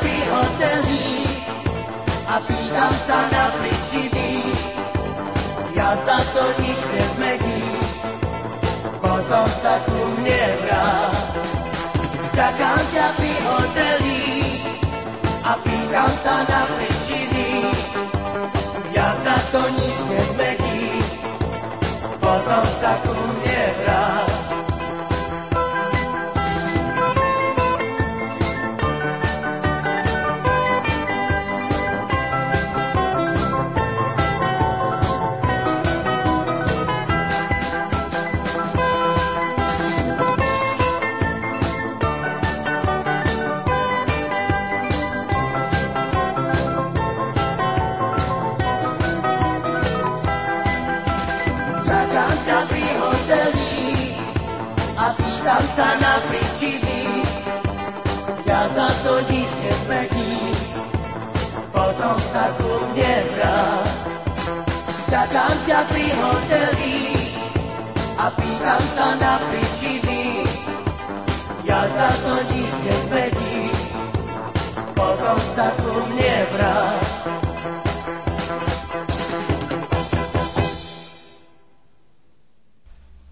pri hoteli a pýtam sa na príčiny. Ja za to nič nezmením, potom sa ku mne vrát. Čakám ťa pri hoteli a pýtam sa na príčiny. Ja za to nič nezmením, potom sa ku mne vrát. Pýtam sa na príčiny. Ja za to nič nezmením, potom sa ku mne vrát. Čakám ťa pri hoteli a pýtam sa na príčiny. Ja za to nič nezmením, potom sa ku mne vrát.